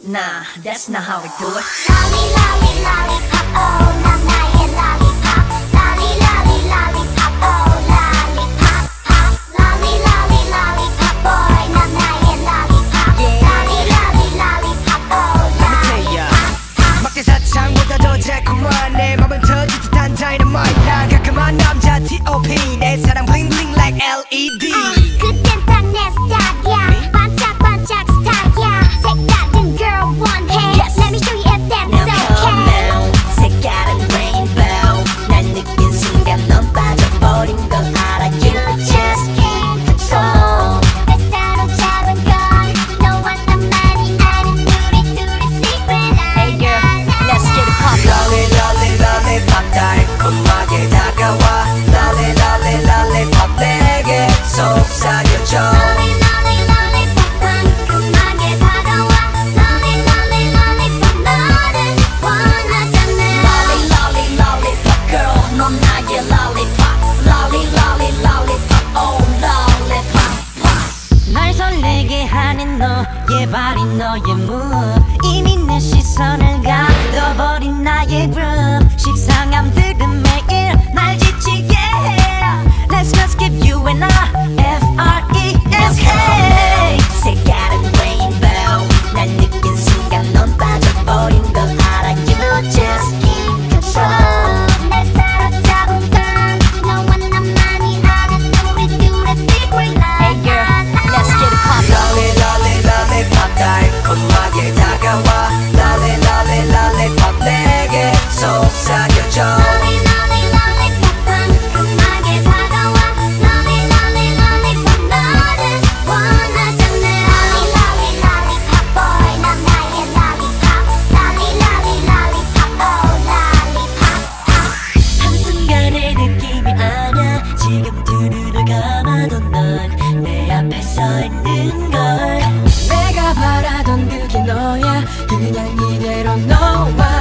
Nah, that's not how we do it. Lolly, lolly, lollipop, oh, 난 나의 lollipop. Lolly, lolly, lollipop, oh, lollipop, pop. Lolly, lolly, lollipop, boy, 난 나의 lollipop. Lolly, lolly, lollipop, oh, lollipop. 막대 사창보다 더 달콤한 내 맘은 터질 듯한 다이너마이트 난 깔끔한 남자 T.O.P 설레게 하는 너의 발이 너의 move 이미 내 시선을 가둬 나 하던 그게 너야. 그냥 이대로 너와